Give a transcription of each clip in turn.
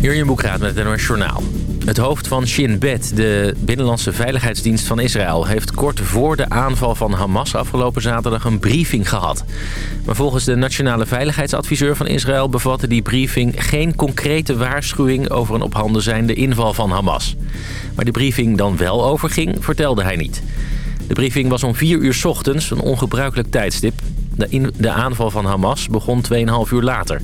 Jurjen Boekraat met het NOS Journaal. Het hoofd van Shin Bet, de Binnenlandse Veiligheidsdienst van Israël... heeft kort voor de aanval van Hamas afgelopen zaterdag een briefing gehad. Maar volgens de Nationale Veiligheidsadviseur van Israël... bevatte die briefing geen concrete waarschuwing... over een op handen zijnde inval van Hamas. Maar de briefing dan wel overging, vertelde hij niet. De briefing was om 4 uur ochtends, een ongebruikelijk tijdstip. De, de aanval van Hamas begon 2,5 uur later.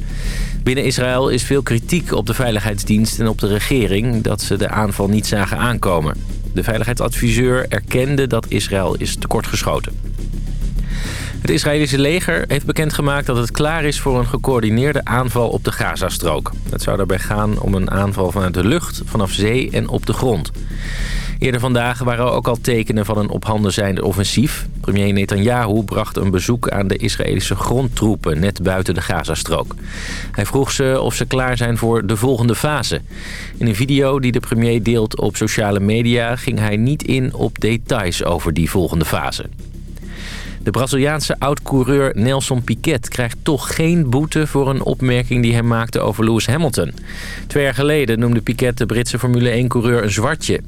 Binnen Israël is veel kritiek op de veiligheidsdienst en op de regering... dat ze de aanval niet zagen aankomen. De veiligheidsadviseur erkende dat Israël is tekortgeschoten. Het Israëlische leger heeft bekendgemaakt dat het klaar is voor een gecoördineerde aanval op de Gazastrook. Het zou daarbij gaan om een aanval vanuit de lucht, vanaf zee en op de grond. Eerder vandaag waren ook al tekenen van een op handen zijnde offensief. Premier Netanyahu bracht een bezoek aan de Israëlische grondtroepen net buiten de Gazastrook. Hij vroeg ze of ze klaar zijn voor de volgende fase. In een video die de premier deelt op sociale media ging hij niet in op details over die volgende fase. De Braziliaanse oud-coureur Nelson Piquet krijgt toch geen boete... voor een opmerking die hij maakte over Lewis Hamilton. Twee jaar geleden noemde Piquet de Britse Formule 1-coureur een zwartje.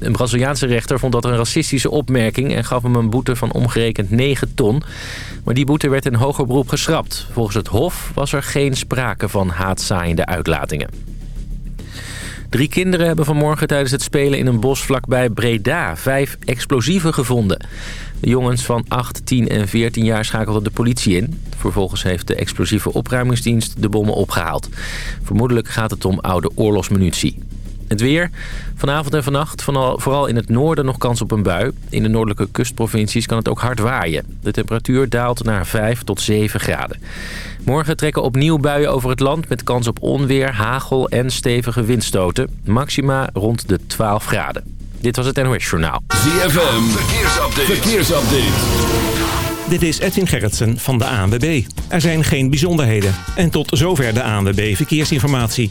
Een Braziliaanse rechter vond dat een racistische opmerking... en gaf hem een boete van omgerekend 9 ton. Maar die boete werd in hoger beroep geschrapt. Volgens het Hof was er geen sprake van haatzaaiende uitlatingen. Drie kinderen hebben vanmorgen tijdens het spelen in een bos vlakbij Breda... vijf explosieven gevonden. De jongens van 8, 10 en 14 jaar schakelden de politie in. Vervolgens heeft de explosieve opruimingsdienst de bommen opgehaald. Vermoedelijk gaat het om oude oorlogsmunitie. Het weer. Vanavond en vannacht vooral in het noorden nog kans op een bui. In de noordelijke kustprovincies kan het ook hard waaien. De temperatuur daalt naar 5 tot 7 graden. Morgen trekken opnieuw buien over het land... met kans op onweer, hagel en stevige windstoten. Maxima rond de 12 graden. Dit was het NOS Journaal. ZFM, verkeersupdate. verkeersupdate. Dit is Edwin Gerritsen van de ANWB. Er zijn geen bijzonderheden. En tot zover de ANWB Verkeersinformatie.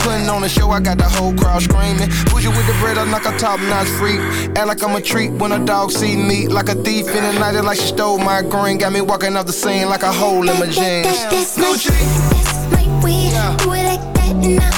Putting on the show, I got the whole crowd screaming. Bougie with the bread, I knock a top notch freak. Act like I'm a treat when a dog see me. Like a thief in the night, it like she stole my green. Got me walking off the scene like a hole in my jeans. That, that, that's my That's my weed. Yeah. Do it like that and I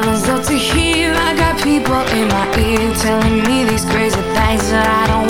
Problems up to here, I got people in my ear telling me these crazy things that I don't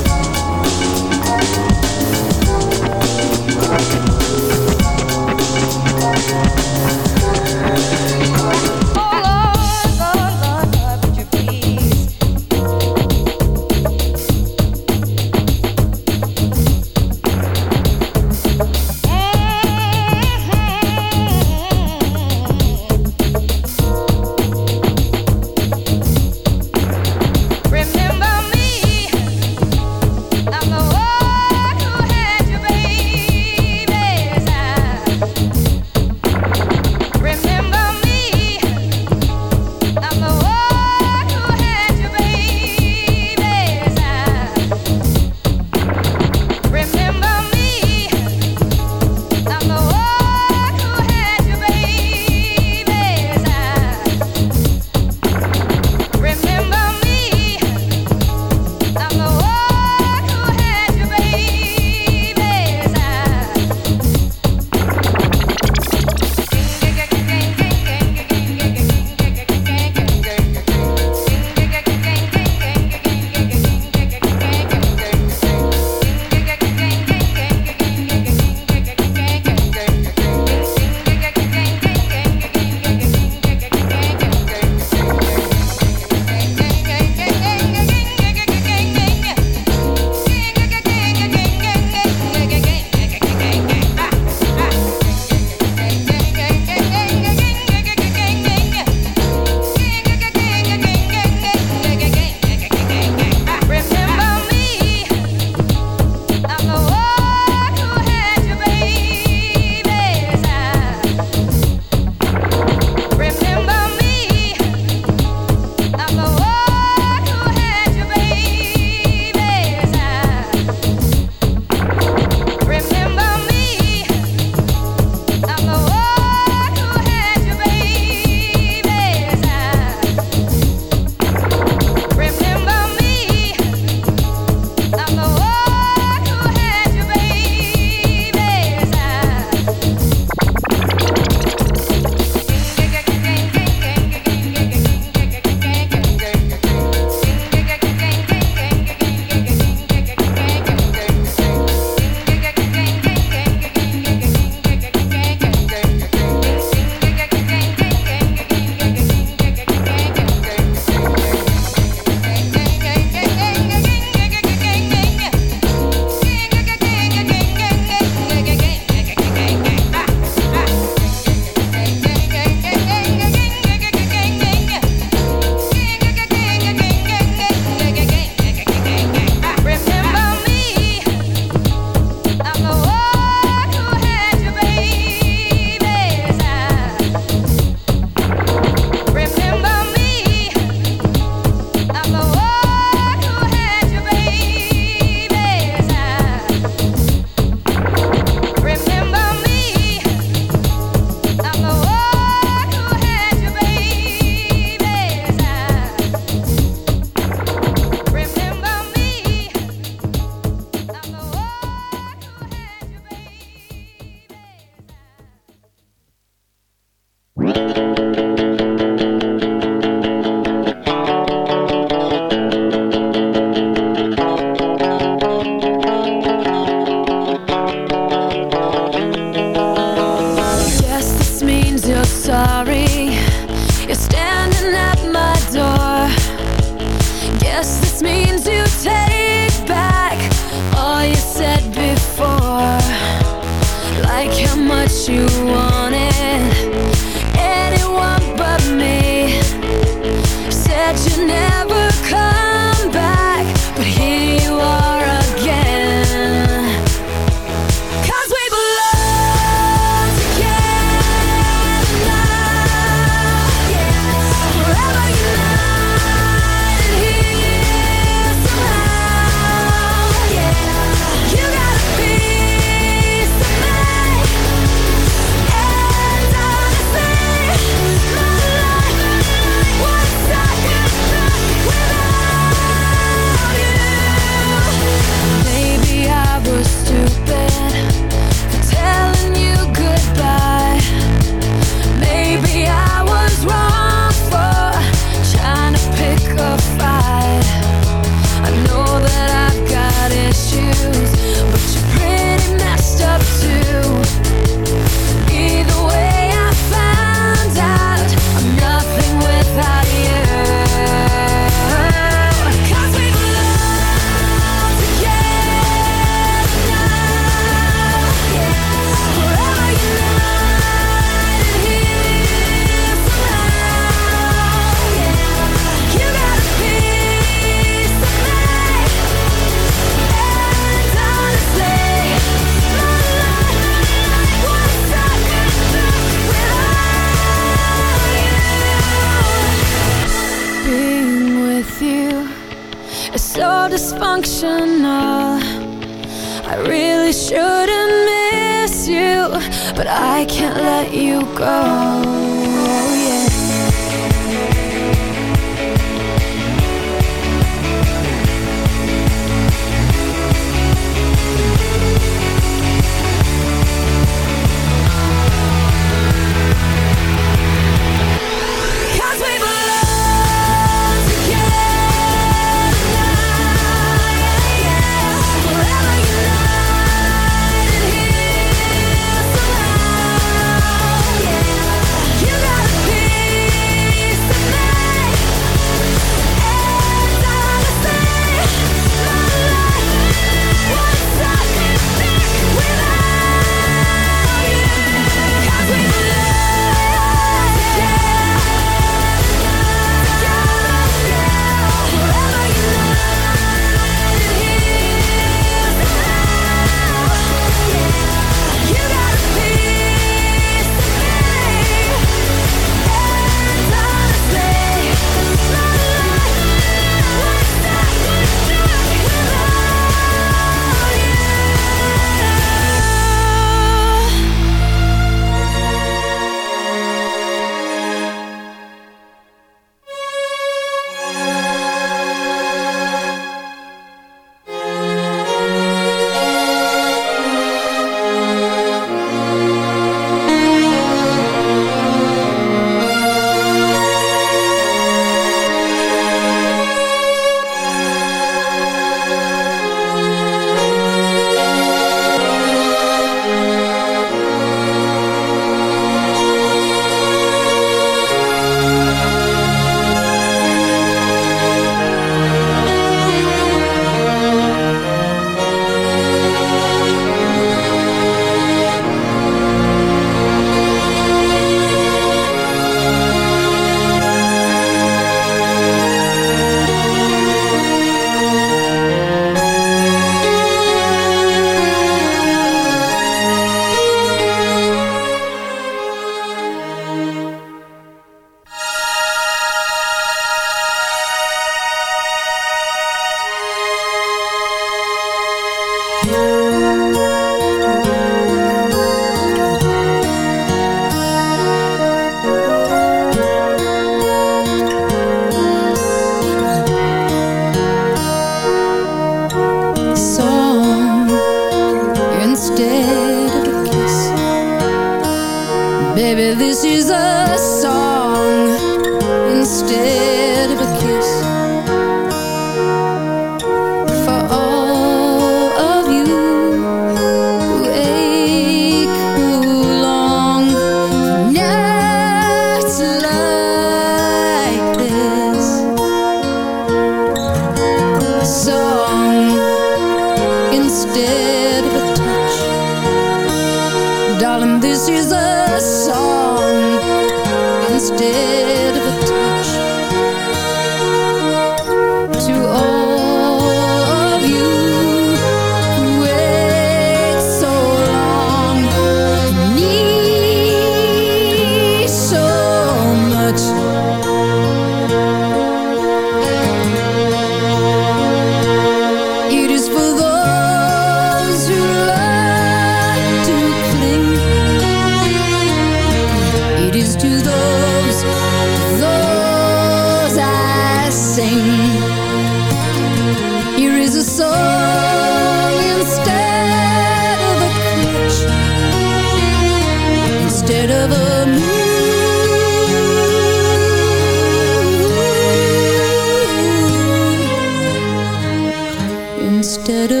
da da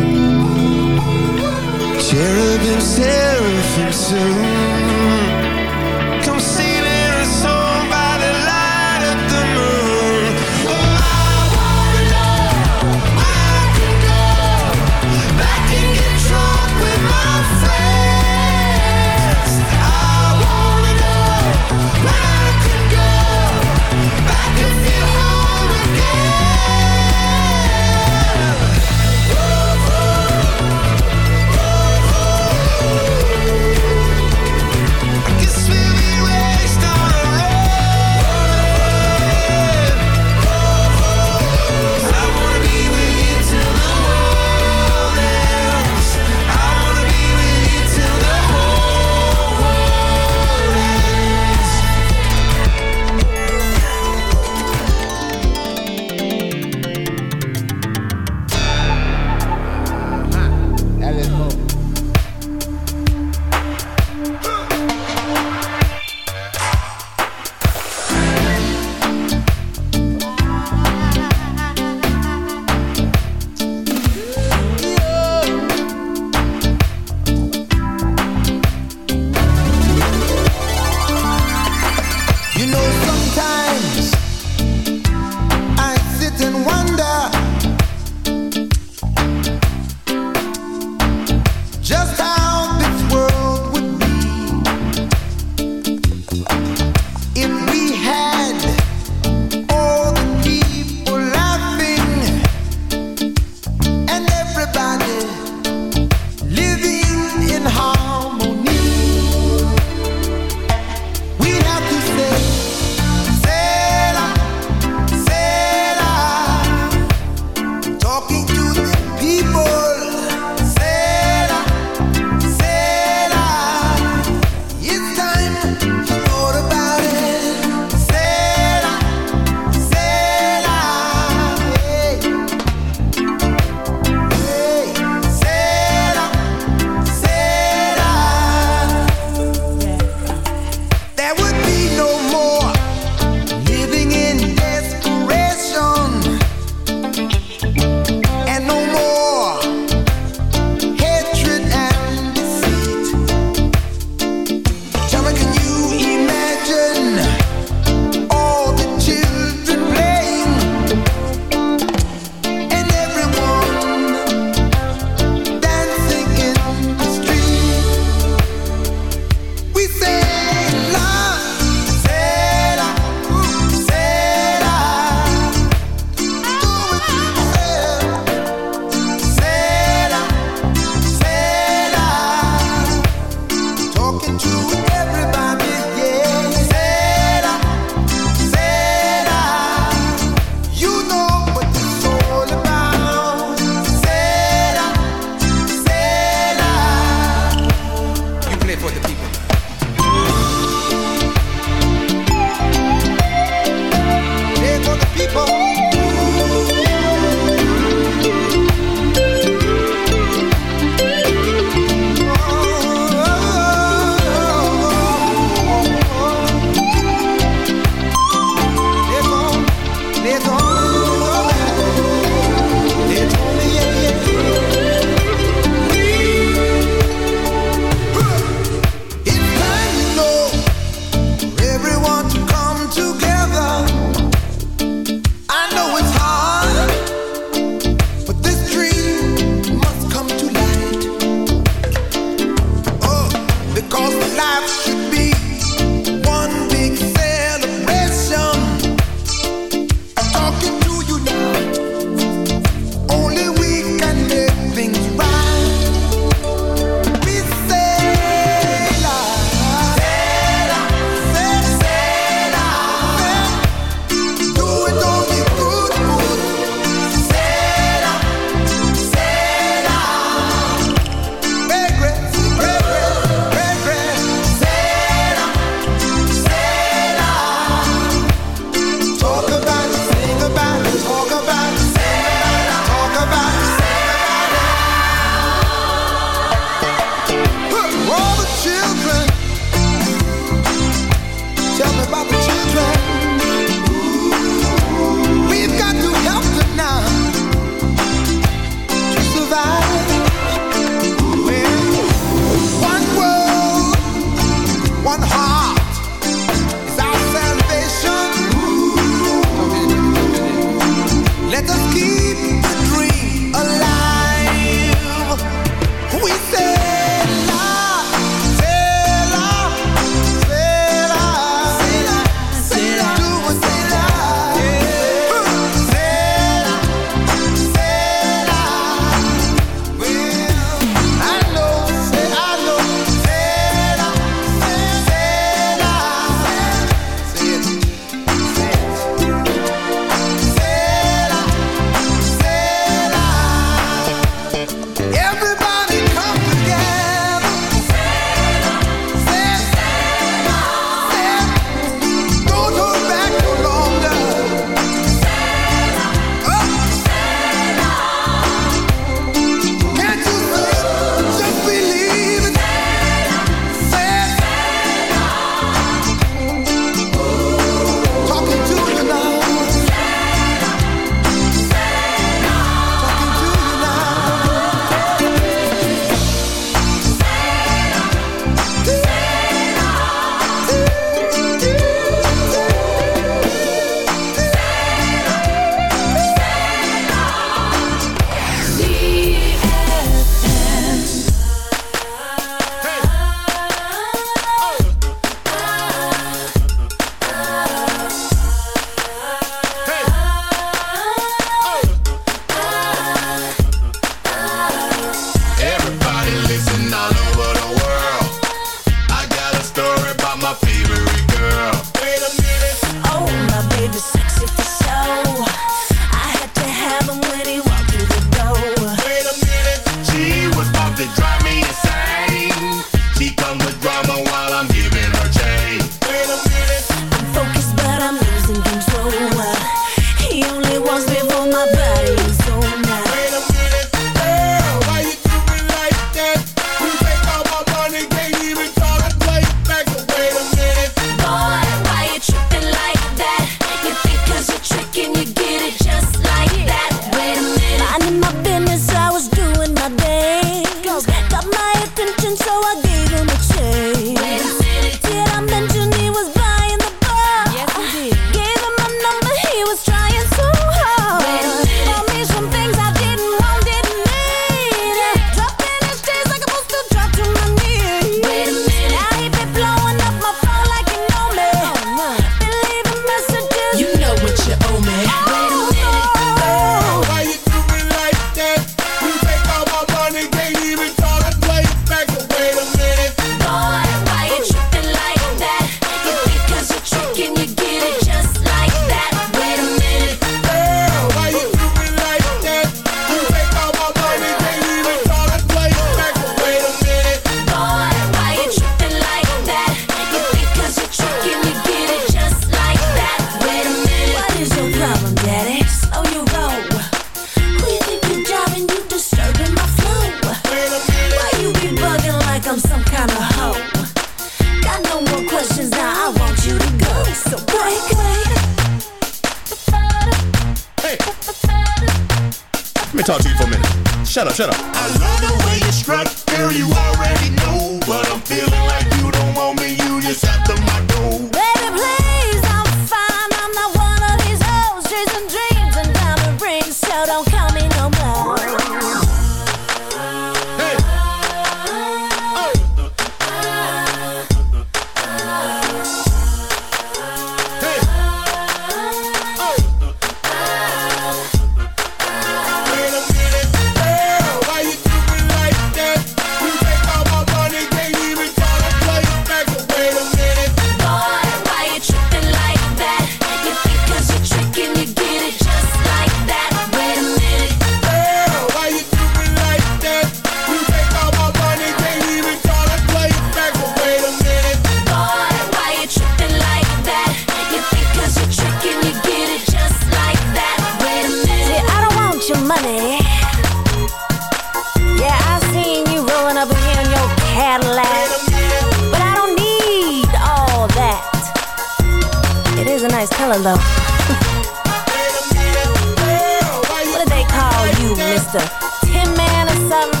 you, Mr. Tin Man or something.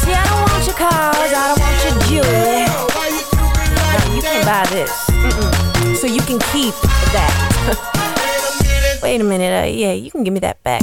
See, I don't want your cars, I don't want your jewelry. No, you can't buy this. Mm -mm. So you can keep that. Wait a minute, uh, yeah, you can give me that back.